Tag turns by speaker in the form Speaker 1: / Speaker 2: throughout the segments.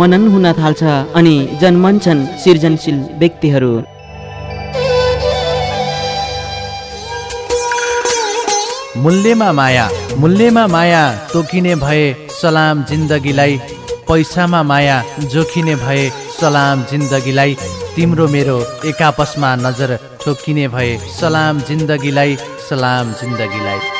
Speaker 1: मनन हुन थाल्छ अनि जन्मन्छन् सृजनशील व्यक्तिहरू।
Speaker 2: मूल्यमा माया मूल्यमा माया तोकिने भए सलाम जिन्दगीलाई पैसामा माया जोखिने भए सलाम जिन्दगीलाई तिम्रो मेरो एक आपसमा नजर ठोकिने भए सलाम जिन्दगीलाई सलाम जिन्दगीलाई।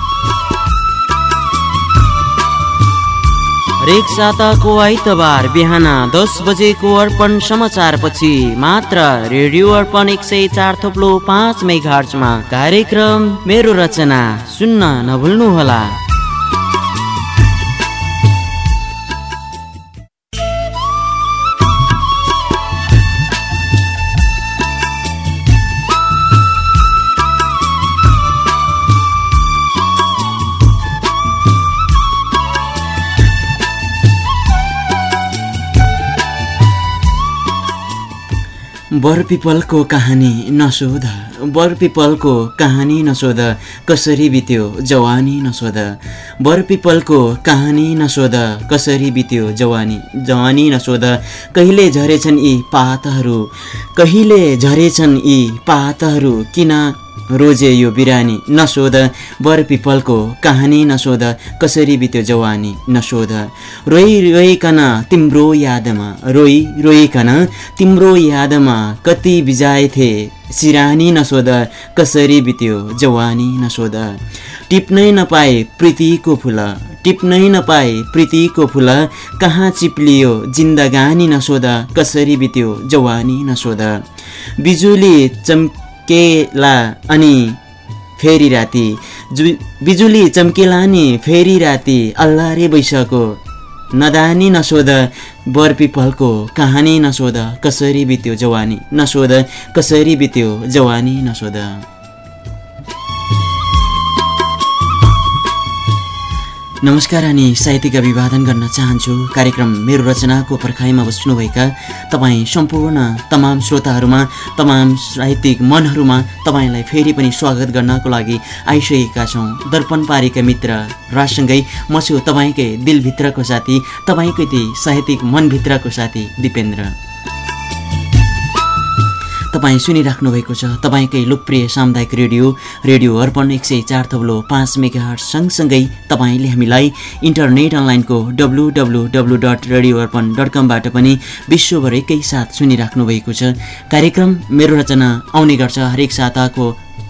Speaker 1: हरेक साताको आइतबार बिहान दस बजेको अर्पण समाचारपछि मात्र रेडियो अर्पण एक सय चार थोप्लो पाँच मेघार्चमा कार्यक्रम मेरो रचना सुन्न नभुल्नुहोला। बरपिपलको कहानी नसोध। बरपिपलको कहानी नसोध। कसरी बित्यो जवानी नसोध। बरपिपलको कहानी नसोध। कसरी बित्यो जवानी जवानी नसोध। कहिले झरेछन् यी पातहरू? कहिले झरेछन् यी पातहरू? किन रोजे यो बिरानी नसोध। बर पिपलको कहानी नसोध। कसरी बित्यो जवानी नसोध। रोइ रोइकन तिम्रो यादमा रोइ रोइकन तिम्रो यादमा कति बिजाएथे। सिरानी नसोध। कसरी बित्यो जवानी नसोध। टिप्नै नपाए प्रीतिको फुल। टिप्नै नपाए प्रीतिको फुल। कहाँ चिप्लियो जिन्दगानी नसोध। कसरी बित्यो जवानी नसोध। बिजुली चम् चम्केला अनि फेरि राति जु बिजुली चम्केला नि फेरि राति अल्लारे बैसको। नदानी नसोध बरपिपलको कहानी नसोध कसरी बित्यो जवानी नसोध कसरी बित्यो जवानी नसोध नमस्कार अनि साहित्यिक अभिवादन गर्न चाहन्छु। कार्यक्रम मेरो रचनाको पर्खाइमा बस्नुभएका तपाईँ सम्पूर्ण तमाम श्रोताहरूमा तमाम साहित्यिक मनहरूमा तपाईँलाई फेरि पनि स्वागत गर्नको लागि आइसकेका छौँ। दर्पण पारेका मित्र रासँगै म छु तपाईँकै दिलभित्रको साथी तपाईँकै ती साहित्यिक मनभित्रको साथी दिपेन्द्र। तपाईँ सुनिराख्नु भएको छ तपाईँकै लोकप्रिय सामुदायिक रेडियो रेडियो अर्पण एक सय चार थब्लो पाँच मेगा सँगसँगै तपाईँले हामीलाई इन्टरनेट अनलाइनको W W W dot radio Arpan dot कमबाट पनि विश्वभर एकैसाथ सुनिराख्नु भएको छ। कार्यक्रम मेरो रचना आउने गर्छ हरेक साताको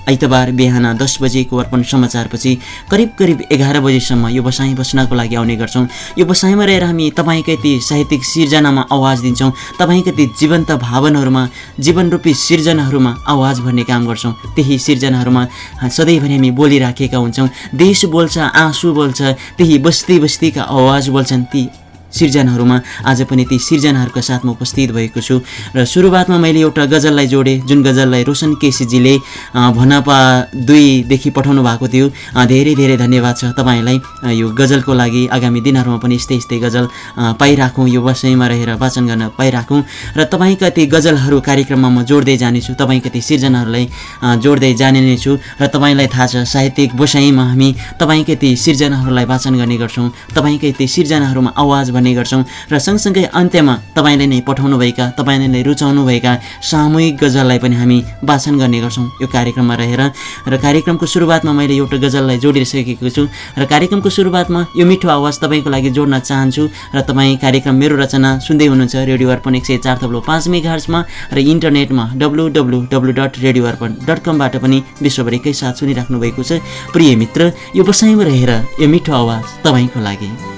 Speaker 1: आइतबार बिहान दस बजेको अर्पण समाचारपछि करिब करिब एघार बजीसम्म यो बसाइँ बस्नको लागि आउने गर्छौँ। यो बसाइँमा रहेर हामी तपाईँकै ती साहित्यिक सिर्जनामा आवाज दिन्छौँ। तपाईँकै ती जीवन्त भावनाहरूमा जीवनरूपी सिर्जनाहरूमा आवाज भर्ने काम गर्छौँ। त्यही सिर्जनाहरूमा सधैँभरि हामी बोलिराखेका हुन्छौँ। देश बोल्छ आँसु बोल्छ त्यही बस्ती बस्तीका आवाज बोल्छन् ती सिर्जनाहरूमा आज पनि ती सिर्जनाहरूका साथमा उपस्थित भएको छु। र सुरुवातमा मैले एउटा गजललाई जोडेँ जुन गजललाई रोशन केसीजीले भनपा दुईदेखि पठाउनु भएको थियो। धेरै धेरै धन्यवाद छ तपाईँलाई। यो गजलको लागि आगामी दिनहरूमा पनि यस्तै यस्तै गजल पाइराखौँ यो वसैमा रहेर वाचन गर्न पाइराखौँ। र तपाईँका ती गजलहरू कार्यक्रममा म जोड्दै जानेछु तपाईँका ती सिर्जनाहरूलाई जोड्दै जाने नै छु र तपाईँलाई थाहा छ साहित्यिक बसाइमा हामी तपाईँकै ती सिर्जनाहरूलाई वाचन गर्ने गर्छौँ। तपाईँकै ती सिर्जनाहरूमा आवाज भन्ने गर्छौँ। र सँगसँगै अन्त्यमा तपाईँले नै पठाउनुभएका तपाईँले नै रुचाउनुभएका सामूहिक गजललाई पनि हामी वाचन गर्ने गर्छौँ। यो कार्यक्रममा रहेर र कार्यक्रमको सुरुवातमा मैले एउटा गजललाई जोडिसकेको छु। र कार्यक्रमको सुरुवातमा यो मिठो आवाज तपाईँको लागि जोड्न चाहन्छु। र तपाईँ कार्यक्रम मेरो रचना सुन्दै हुनुहुन्छ रेडियो अर्पण एक सय चार थप्लो पाँच मेघार्समा र इन्टरनेटमा W W W dot radio Arpan dot कमबाट पनि विश्वभर एकैसाथ सुनिराख्नु भएको छ। प्रिय मित्र यो बसाइमा रहेर यो मिठो आवाज तपाईँको लागि।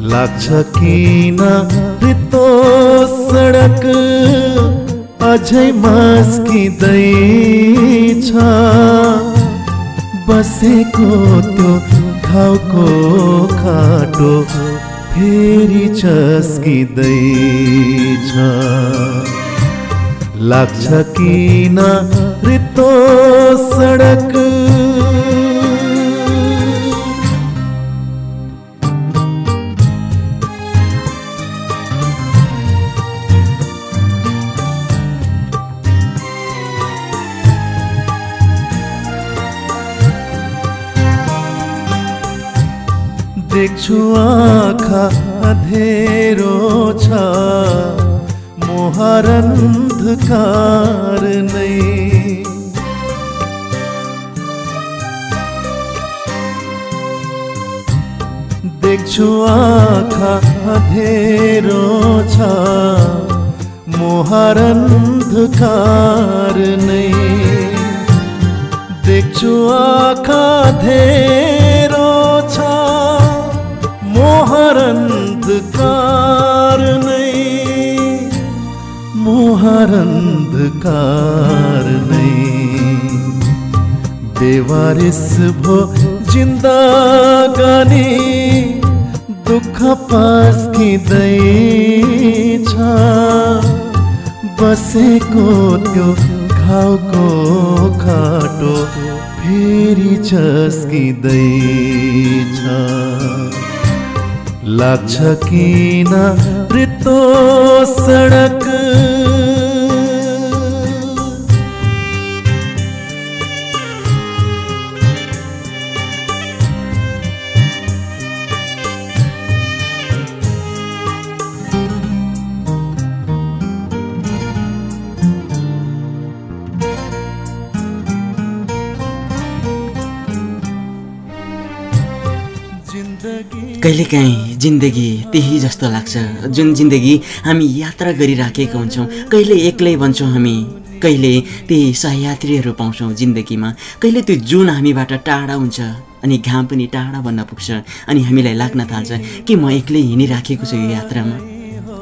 Speaker 3: लाग्छ किन? रितो सडक अझै मास्किँदैछ। बसेको त्यो ठाउँको खाटो फेरि चस्किँदैछ लाग्छ किन? रित्तो सडक देख्छु आँखा अधेरो छ। मोहरन्धकार नै देख्छु आँखा अधेरो छ। मोहरन्धकार नै देख्छु आँखा धेरो मोहरन्धकार नै बेवारिस भो जिन्दगानी दुःख पस्किँदैछ बसेको त्यो घाउको खाटो फेरि झस्किँदैछ लाग्छ किन रित्तो सडक
Speaker 1: कहिलेकाहीँ जिन्दगी त्यही जस्तो लाग्छ। जुन जिन्दगी हामी यात्रा गरिराखेका हुन्छौँ कहिले एक्लै भन्छौँ हामी कहिले त्यही सहयात्रीहरू पाउँछौँ जिन्दगीमा कहिले त्यो जुन हामीबाट टाढा हुन्छ अनि घाम पनि टाढा भन्न पुग्छ अनि हामीलाई लाग्न थाल्छ कि म एक्लै हिँडिराखेको छु यो यात्रामा।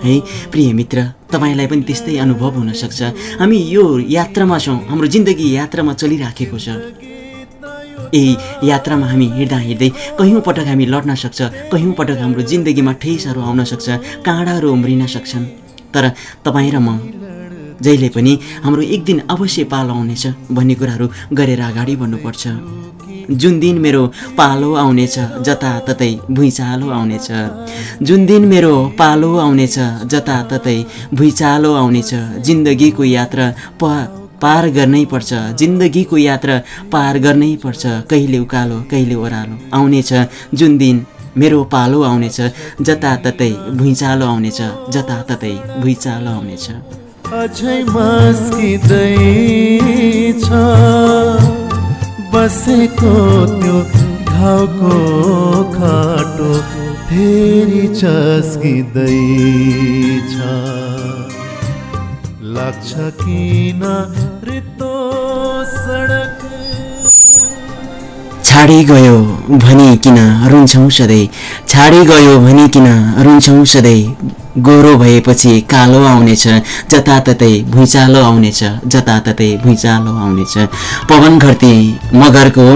Speaker 1: है प्रिय मित्र तपाईँलाई पनि त्यस्तै अनुभव हुनसक्छ। हामी यो यात्रामा छौँ हाम्रो जिन्दगी यात्रामा चलिराखेको छ। यही यात्रामा हामी हिँड्दा हिँड्दै कयौँ पटक हामी लड्न सक्छ कयौँ पटक हाम्रो जिन्दगीमा ठेसहरू आउन सक्छ काँडाहरू उम्रिन सक्छन्। तर तपाईँ र म जहिले पनि हाम्रो एक दिन अवश्य पालो आउनेछ भन्ने कुराहरू गरेर अगाडि बढ्नुपर्छ। जुन दिन मेरो पालो आउनेछ जताततै भुइँचालो आउनेछ। जुन दिन मेरो पालो आउनेछ जताततै भुइँचालो आउनेछ। जिन्दगीको यात्रा प पार गर्नै पर्छ। जिन्दगीको यात्रा पार गर्नै पर्छ। कहिले उकालो कहिले ओह्रालो आउनेछ। जुन दिन मेरो पालो आउनेछ जताततै भुइँचालो आउनेछ जताततै भुइँचालो आउनेछ।
Speaker 3: अझै बसेको त्यो घाउको खाटो फेरि चस्किँदैछ। लाग्छ किन रित्तो सडक?
Speaker 1: छाडी गयो भनी किन रुन्छौँ सधैँ? छाडी गयो भनी किन रुन्छौँ सधैँ? गोरो भएपछि कालो आउनेछ जताततै भुइँचालो आउनेछ जताततै भुइँचालो आउनेछ। पवन घरती मगरको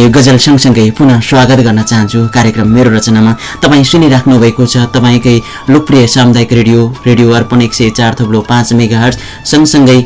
Speaker 1: यो गजल सँगसँगै पुनः स्वागत गर्न चाहन्छु कार्यक्रम मेरो रचनामा। तपाईँ सुनिराख्नु भएको छ तपाईँकै लोकप्रिय सामुदायिक रेडियो रेडियो अर्पण एक सय चार थप्लो पाँच मेगा सँगसँगै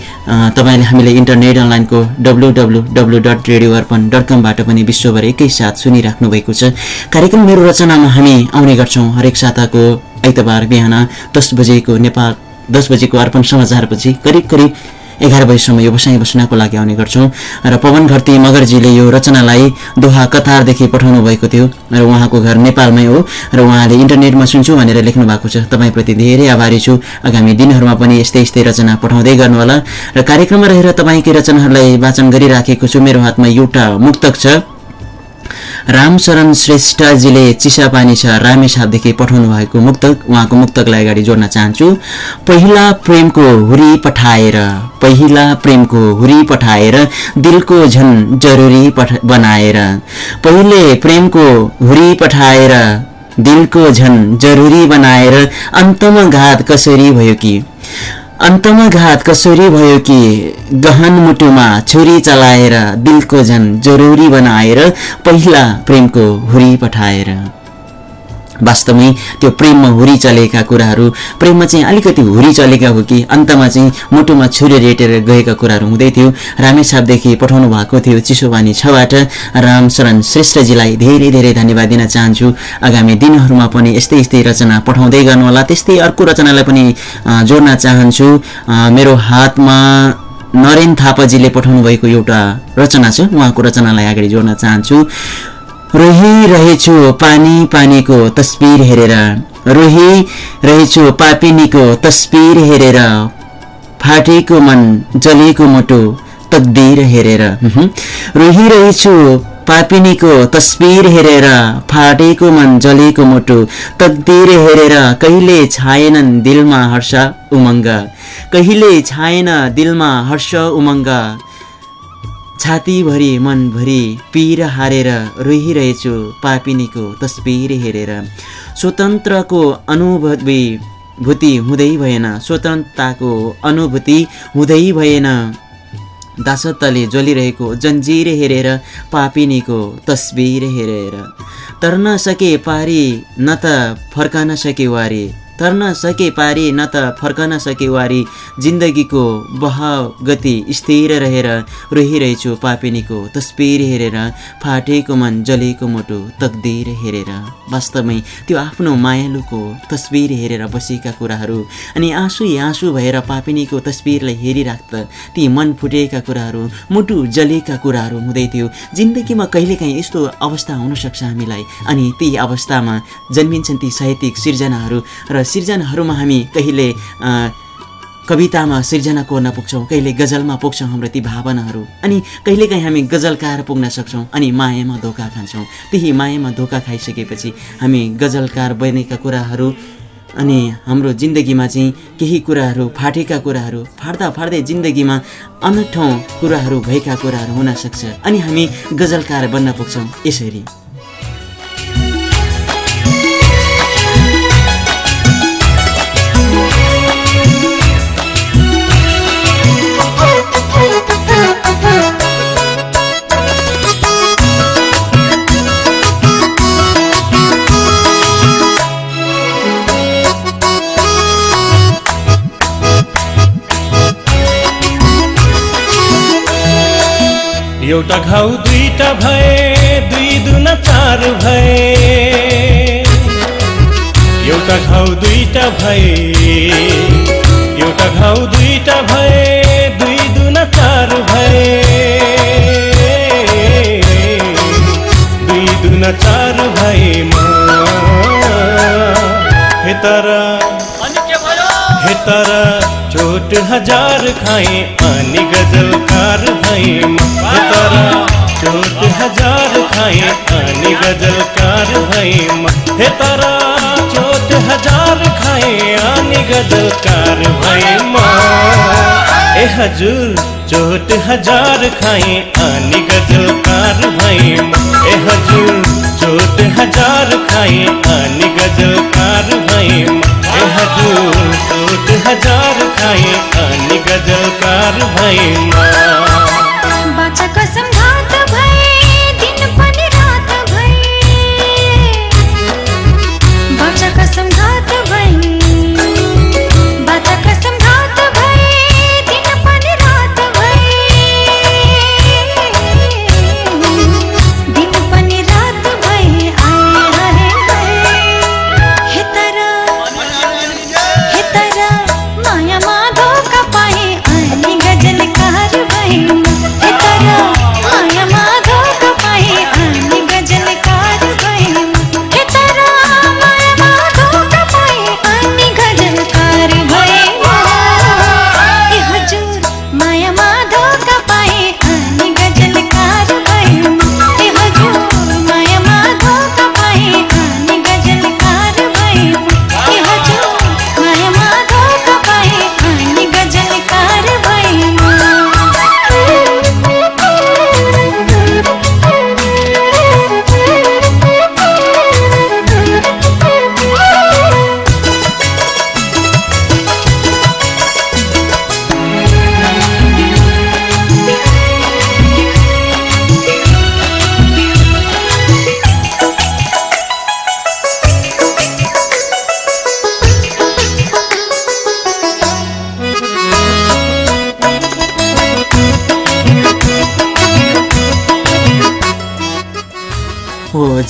Speaker 1: तपाईँले हामीले इन्टरनेट अनलाइनको W W W dot radio Arpan dot कमबाट पनि विश्वभर एकैसाथ सुनिराख्नु भएको छ। कार्यक्रम मेरो रचनामा हामी आउने गर्छौँ हरेक साताको आइतबार बिहान दस बजेको नेपाल दस बजेको अर्पण समाचारपछि करिब करिब एघार बजीसम्म यो बसाइ बस्नको लागि आउने गर्छौँ। र पवन घरती मगरजीले यो रचनालाई दोहा कतारदेखि पठाउनु भएको थियो। र उहाँको घर नेपालमै हो। र उहाँले इन्टरनेटमा सुन्छु भनेर लेख्नु भएको छ। तपाईँप्रति धेरै आभारी छु। आगामी दिनहरूमा पनि यस्तै यस्तै रचना पठाउँदै गर्नुहोला। र कार्यक्रममा रहेर तपाईँकै रचनाहरूलाई वाचन गरिराखेको छु। मेरो हातमा एउटा मुक्तक छ। रामशरण श्रेष्ठजीले चिसापानी छ रामेछापदेखि पठाउनु भएको मुक्तक उहाँको मुक्तकलाई अगाडि जोड्न चाहन्छु। पहिला प्रेमको हुरी पठाएर पहिला प्रेमको हुरी पठाएर दिलको झन जरुरी बनाएर। पहिले प्रेमको हुरी पठाएर दिलको झन जरुरी बनाएर अन्तमा घात कसरी भयो कि? अन्तमा घात कसरी भयो कि गहन मुटुमा छुरी चलाएर दिलको झन जरुरी बनाएर पहिला प्रेमको हुरी पठाएर? वास्तवमै त्यो प्रेममा हुरी चलेका कुराहरू प्रेममा चाहिँ अलिकति हुरी चलेका हो कि अन्तमा चाहिँ मुटुमा छुरी रेटेर गएका कुराहरू हुँदै थियो। रामेछापदेखि पठाउनु भएको थियो चिसोबानी छबाट। रामशरण श्रेष्ठजीलाई धेरै धेरै धन्यवाद दिन चाहन्छु। आगामी दिनहरूमा पनि यस्तै यस्तै रचना पठाउँदै गर्नुहोला। त्यस्तै अर्को रचनालाई पनि जोड्न चाहन्छु। मेरो हातमा नरेन थापाजीले पठाउनु भएको एउटा रचना छ। उहाँको रचनालाई अगाडि जोड्न चाहन्छु। रोहिरहेछु पानी पानीको तस्बिर हेरेर। रोहिरहेछु पापिनीको तस्बिर हेरेर। फाटेको मन जलेको मुटु तकदिर हेरेर। उहुँ। रोहिरहेछु पापिनीको तस्बिर हेरेर। फाटेको मन जलेको मुटु तकदिर हेरेर। कहिले छाएनन् दिलमा हर्ष उमङ्ग। कहिले छाएन दिलमा हर्ष उमङ्ग। छातीभरि मनभरि पीर हारेर रोइरहेछु पापिनीको तस्बिर हेरेर। स्वतन्त्रको अनुभूति भूति हुँदै भएन स्वतन्त्रताको अनुभूति हुँदै भएन। दासत्वले ज्वलिरहेको जन्जिर हेरेर पापिनीको तस्बिर हेरेर। तर्न सके पारी न त फर्कन सके वारी। तर्न सके पारी न त फर्कन सके वारी। जिन्दगीको बहाव गति स्थिर रहेर रोहिरहेछु पापिनीको तस्बिर हेरेर। फाटेको मन जलेको मुटु तकदिर हेरेर। वास्तवमै त्यो आफ्नो मायालुको तस्बिर हेरेर बसेका कुराहरू अनि आँसु आँसु भएर पापिनीको तस्बिरलाई हेरिराख्दा ती मन फुटेका कुराहरू मुटु जलेका कुराहरू हुँदै थियो। जिन्दगीमा कहिलेकाहीँ यस्तो अवस्था हुनसक्छ हामीलाई। अनि ती अवस्थामा जन्मिन्छन् ती साहित्यिक सिर्जनाहरू र सिर्जनाहरूमा हामी कहिले कवितामा सिर्जना कोर्न पुग्छौँ कहिले गजलमा पुग्छौँ हाम्रो ती भावनाहरू। अनि कहिलेकाहीँ हामी गजलकार पुग्न सक्छौँ अनि मायामा धोका खान्छौँ। त्यही मायामा धोका खाइसकेपछि हामी गजलकार बनेका कुराहरू अनि हाम्रो जिन्दगीमा चाहिँ केही कुराहरू फाटेका कुराहरू फाट्दा फाट्दै जिन्दगीमा अनठौँ कुराहरू भएका कुराहरू हुन सक्छ। अनि हामी गजलकार बन्न पुग्छौँ। यसरी।
Speaker 4: एउटा घाउ दुईटा भए दुई दुना चार भए। एउटा घाउ दुईटा भए एउटा घाउ दुईटा भए दुई दुना चार भए। दुई दुना चार भए हे तर। हे तर चोट हजार खाए अनि गजलकार भए हे तर चोट हजार खाए अनि गजलकार भए हे तर चोट हजार खाए अनि गजलकार भए ए हजुर चोट हजार खाए अनि गजलकार भए ए हजुर चोट हजार खाए अनि गजलकार भए ए हजुर हजार खाए अनि गजलकार भएमा
Speaker 5: बाचा कसम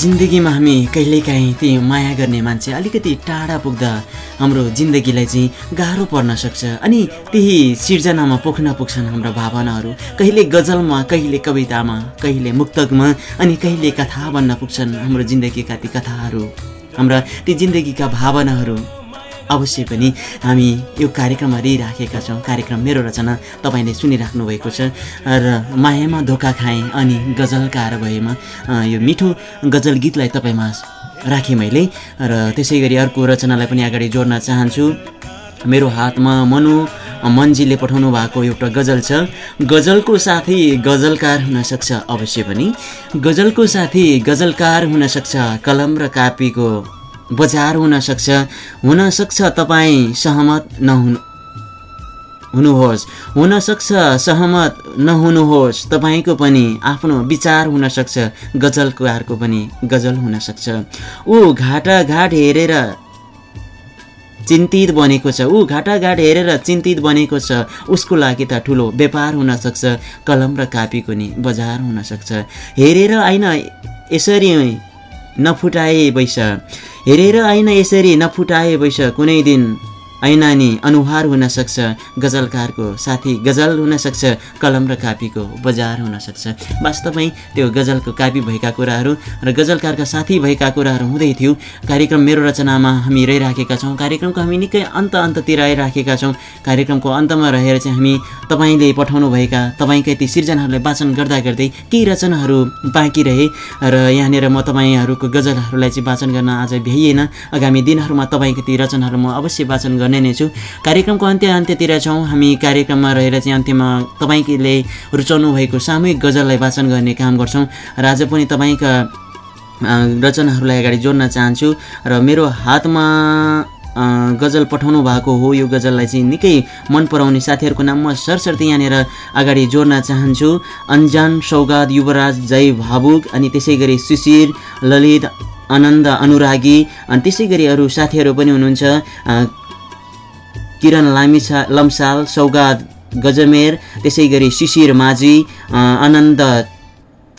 Speaker 1: जिन्दगीमा हामी कहिलेकाहीँ ती माया गर्ने मान्छे अलिकति टाढा पुग्दा हाम्रो जिन्दगीलाई चाहिँ गाह्रो पर्न सक्छ। अनि त्यही सिर्जनामा पुग्न पुग्छन् हाम्रा भावनाहरू। कहिले गजलमा कहिले कवितामा कहिले मुक्तकमा अनि कहिले कथा बन्न पुग्छन् हाम्रो जिन्दगीका ती कथाहरू। हाम्रा ती जिन्दगीका भावनाहरू। अवश्य पनि हामी यो कार्यक्रममा लिइराखेका छौँ। कार्यक्रम मेरो रचना तपाईँले सुनिराख्नु भएको छ। र मायामा धोका खाएँ अनि गजलकार भएमा यो मिठो गजल गीतलाई तपाईँमा राखेँ मैले। र त्यसै गरी अर्को रचनालाई पनि अगाडि जोड्न चाहन्छु। मेरो हातमा मनु मन्जीले पठाउनु भएको एउटा गजल छ। गजलको साथी गजलकार हुनसक्छ अवश्य पनि। गजलको साथी गजलकार हुनसक्छ कलम र कापीको बजार हुनसक्छ हुनसक्छ तपाईँ सहमत नहुनु हुनुहोस्। हुनसक्छ सहमत नहुनुहोस्। तपाईँको पनि आफ्नो विचार हुनसक्छ गजलकारको पनि गजल हुनसक्छ ऊ घाटाघाट हेरेर चिन्तित बनेको छ। ऊ घाटाघाट हेरेर चिन्तित बनेको छ। उसको लागि त ठुलो व्यापार हुनसक्छ कलम र कापीको नि बजार हुनसक्छ हेरेर आइन यसरी नफुटाए बैस। हेरेर आइन यसरी नफुटाए बैस कुनै दिन। ऐना नि अनुहार हुनसक्छ गजलकारको साथी गजल हुनसक्छ कलम र कापीको बजार हुनसक्छ वास्तवमै त्यो गजलको कापी भएका कुराहरू र गजलकारका साथी भएका कुराहरू हुँदै थियो। कार्यक्रम मेरो रचनामा हामी रहिराखेका छौँ। कार्यक्रमको हामी निकै अन्त अन्ततिर आइराखेका छौँ। कार्यक्रमको अन्तमा रहेर चाहिँ हामी तपाईँले पठाउनुभएका तपाईँकै ती सिर्जनाहरूलाई वाचन गर्दा गर्दै केही रचनाहरू बाँकी रहे र यहाँनिर म तपाईँहरूको गजलहरूलाई चाहिँ वाचन गर्न आज भ्याइएन। आगामी दिनहरूमा तपाईँको ती रचनाहरू म अवश्य वाचन गर्ने नै छु। कार्यक्रमको अन्त्य अन्त्यतिर छौँ। हामी कार्यक्रममा रहेर चाहिँ अन्त्यमा तपाईँले रुचाउनु भएको सामूहिक गजललाई वाचन गर्ने काम गर्छौँ। र आज पनि तपाईँका रचनाहरूलाई अगाडि जोड्न चाहन्छु। र मेरो हातमा गजल पठाउनु भएको हो। यो गजललाई चाहिँ निकै मन पराउने साथीहरूको नाम म सरसर्ती यहाँनिर अगाडि जोड्न चाहन्छु। अन्जान सौगात युवराज जय भावुक अनि त्यसै गरी शिशिर ललित आनन्द अनुरागी अनि त्यसै गरी अरू साथीहरू पनि हुनुहुन्छ। किरण लामिछा लम्साल सौगात गजमेर त्यसै गरी शिशिर माझी आनन्द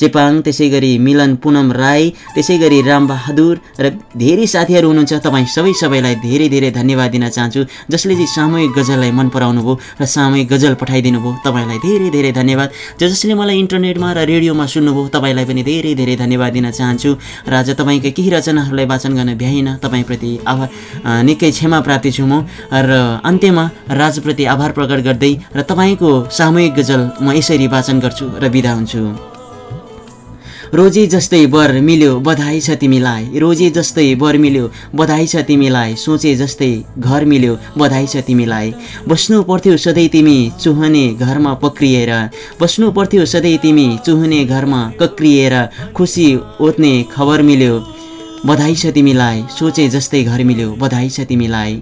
Speaker 1: चेपाङ त्यसै गरी मिलन पुनम राई त्यसै गरी रामबहादुर र धेरै साथीहरू हुनुहुन्छ। तपाईँ सबै सबैलाई धेरै धेरै धन्यवाद दिन चाहन्छु। जसले चाहिँ सामूहिक गजललाई मन पराउनु भयो र सामूहिक गजल पठाइदिनु भयो तपाईँलाई धेरै धेरै धन्यवाद। ज जसले मलाई इन्टरनेटमा र रेडियोमा सुन्नुभयो तपाईँलाई पनि धेरै धेरै धन्यवाद दिन चाहन्छु। र आज तपाईँका केही रचनाहरूलाई वाचन गर्न भ्याइनँ। तपाईँप्रति आभार निकै क्षमा प्राप्ति छु म। र अन्त्यमा राजप्रति आभार प्रकट गर्दै र तपाईँको सामूहिक गजल म यसरी वाचन गर्छु र बिदा हुन्छु। रोजी जस्तै वर मिल्यो बधाई छ तिमीलाई। रोजी जस्तै वर मिल्यो बधाई छ तिमीलाई। सोचे जस्तै घर मिल्यो बधाई छ तिमीलाई। बस्नु पर्थ्यो सधैँ तिमी चुहने घरमा पक्रिएर। बस्नु पर्थ्यो सधैँ तिमी चुहने घरमा कक्रिएर। खुसी ओत्ने खबर मिल्यो बधाई छ तिमीलाई। सोचे जस्तै घर मिल्यो बधाई छ तिमीलाई।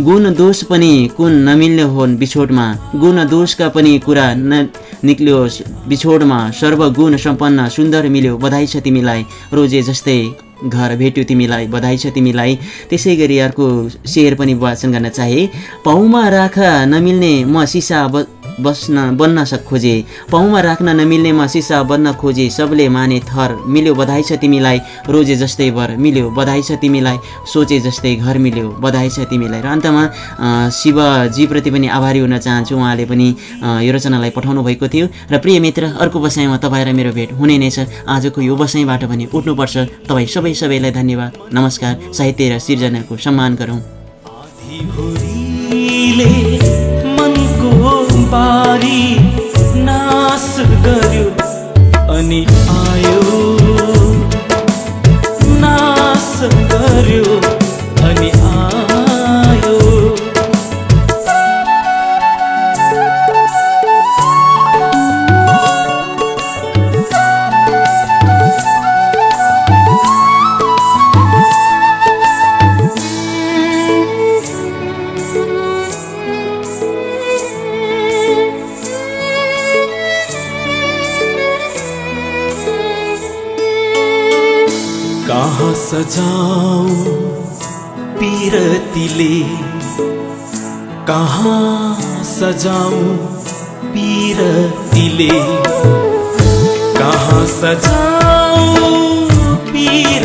Speaker 1: गुण दोष पनि कुन नमिल्ने होन् बिछोडमा। गुण दोषका पनि कुरा न निक्लियोस् बिछोडमा सर्वगुण सम्पन्न सुन्दर मिल्यो। बधाई छ तिमीलाई। रोजे जस्तै घर भेट्यो तिमीलाई। बधाई छ तिमीलाई। त्यसै गरी अर्को शेर पनि वाचन गर्न चाहे। पाउमा राख नमिल्ने म सिसा बस्न बन्न सक खोजे। पाउमा राख्न नमिल्ने म सिसा बन्न खोजे। सबले माने थर। मिल्यो बधाई छ तिमीलाई रोजे जस्तै वर। मिल्यो बधाई छ तिमीलाई सोचे जस्तै घर मिल्यो बधाई छ तिमीलाई। र अन्तमा शिवजीप्रति पनि आभारी हुन चाहन्छु उहाँले पनि यो रचनालाई पठाउनु भएको थियो। र प्रिय मित्र अर्को बसाइमा तपाईँ र मेरो भेट हुने नै छ। आजको यो बसाइबाट पनि उठ्नुपर्छ। तपाईँ सबै सबैलाई धन्यवाद। नमस्कार। साहित्य र सिर्जनाको सम्मान गरौँ।
Speaker 3: बारी नाश गर्यो अनि आयो। नाश गर्यो। कहाँ सजाऊ पिरतीले। कहाँ सजाऊ पिरतीले? कहाँ सजाऊ पिर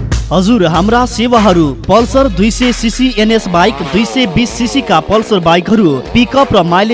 Speaker 6: हजुर हाम्रा सेवाहरू पल्सर दुई सय सिसी एनएस बाइक दुई सय बिस सिसीका पल्सर बाइकहरू पिकअप र माइलेज